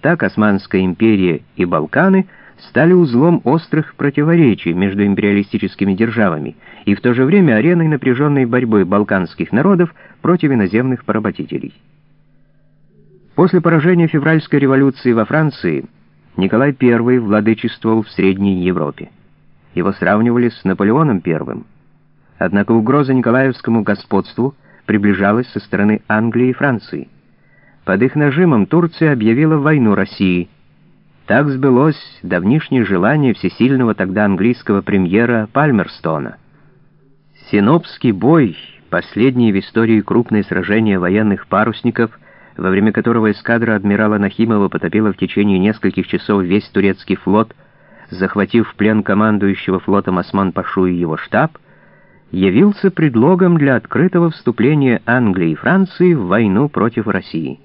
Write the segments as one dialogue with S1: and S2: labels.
S1: Так Османская империя и Балканы стали узлом острых противоречий между империалистическими державами и в то же время ареной напряженной борьбы балканских народов против иноземных поработителей. После поражения февральской революции во Франции Николай I владычествовал в Средней Европе. Его сравнивали с Наполеоном I. Однако угроза Николаевскому господству приближалась со стороны Англии и Франции. Под их нажимом Турция объявила войну России. Так сбылось давнишнее желание всесильного тогда английского премьера Пальмерстона. Синопский бой, последнее в истории крупное сражение военных парусников, во время которого эскадра адмирала Нахимова потопила в течение нескольких часов весь турецкий флот, захватив в плен командующего флотом Осман-Пашу и его штаб, явился предлогом для открытого вступления Англии и Франции в войну против России.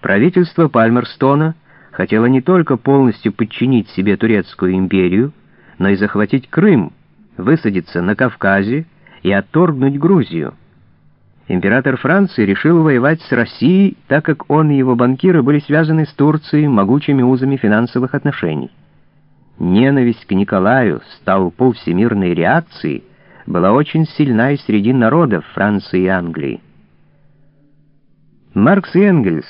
S1: Правительство Пальмерстона хотело не только полностью подчинить себе Турецкую империю, но и захватить Крым, высадиться на Кавказе и отторгнуть Грузию. Император Франции решил воевать с Россией, так как он и его банкиры были связаны с Турцией могучими узами финансовых отношений. Ненависть к Николаю, столпу всемирной реакции, была очень сильна и среди народов Франции и Англии. Маркс и Энгельс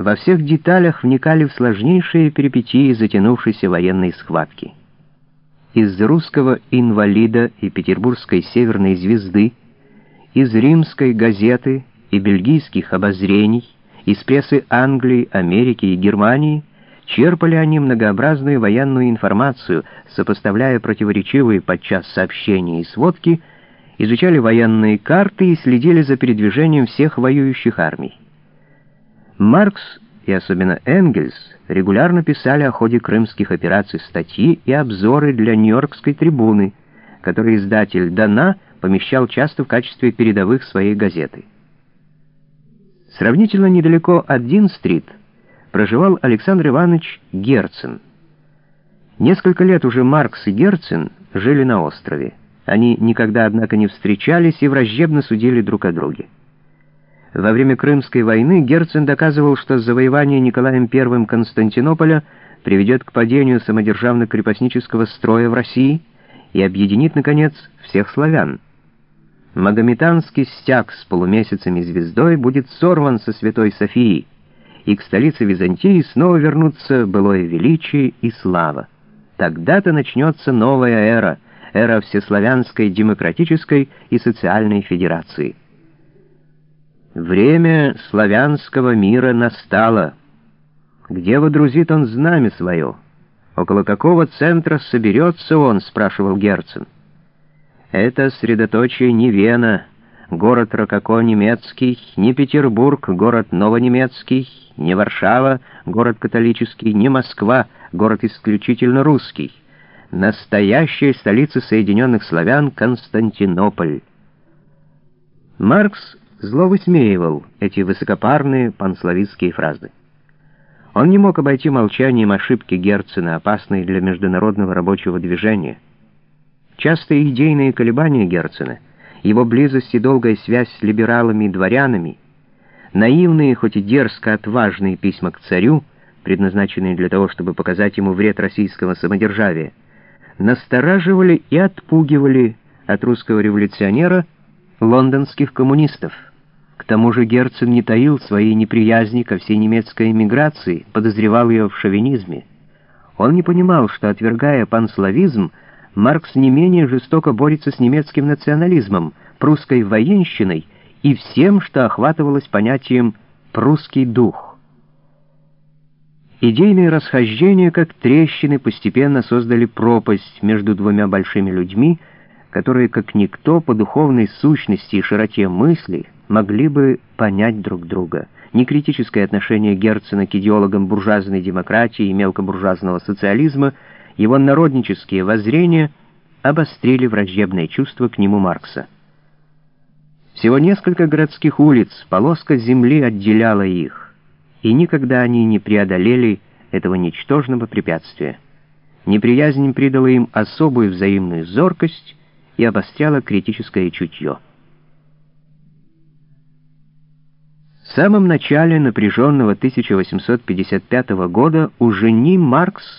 S1: во всех деталях вникали в сложнейшие перипетии затянувшейся военной схватки. Из русского инвалида и петербургской северной звезды, из римской газеты и бельгийских обозрений, из прессы Англии, Америки и Германии черпали они многообразную военную информацию, сопоставляя противоречивые подчас сообщения и сводки, изучали военные карты и следили за передвижением всех воюющих армий. Маркс и особенно Энгельс регулярно писали о ходе крымских операций статьи и обзоры для Нью-Йоркской трибуны, которые издатель Дана помещал часто в качестве передовых своей газеты. Сравнительно недалеко от Дин-стрит проживал Александр Иванович Герцен. Несколько лет уже Маркс и Герцен жили на острове. Они никогда, однако, не встречались и враждебно судили друг о друге. Во время Крымской войны Герцен доказывал, что завоевание Николаем I Константинополя приведет к падению самодержавно-крепостнического строя в России и объединит, наконец, всех славян. Магометанский стяг с полумесяцами звездой будет сорван со Святой Софии, и к столице Византии снова вернутся былое величие и слава. Тогда-то начнется новая эра, эра всеславянской демократической и социальной федерации. Время славянского мира настало. Где водрузит он знамя свое? Около какого центра соберется он, спрашивал Герцен. Это средоточие не Вена, город Рококо немецкий, не Петербург, город новонемецкий, не Варшава, город католический, не Москва, город исключительно русский. Настоящая столица Соединенных Славян — Константинополь. Маркс зло высмеивал эти высокопарные панславистские фразы. Он не мог обойти молчанием ошибки Герцена, опасные для международного рабочего движения. Частые идейные колебания Герцена, его близость и долгая связь с либералами и дворянами, наивные, хоть и дерзко отважные письма к царю, предназначенные для того, чтобы показать ему вред российского самодержавия, настораживали и отпугивали от русского революционера лондонских коммунистов. К тому же Герцен не таил своей неприязни ко всей немецкой эмиграции, подозревал ее в шовинизме. Он не понимал, что, отвергая панславизм, Маркс не менее жестоко борется с немецким национализмом, прусской военщиной и всем, что охватывалось понятием «прусский дух». Идейные расхождения, как трещины, постепенно создали пропасть между двумя большими людьми, которые, как никто, по духовной сущности и широте мысли могли бы понять друг друга. Некритическое отношение Герцена к идеологам буржуазной демократии и мелкобуржуазного социализма, его народнические воззрения обострили враждебное чувство к нему Маркса. Всего несколько городских улиц, полоска земли отделяла их, и никогда они не преодолели этого ничтожного препятствия. Неприязнь придала им особую взаимную зоркость, и обостряла критическое чутье. В самом начале напряженного 1855 года уже ни Маркс,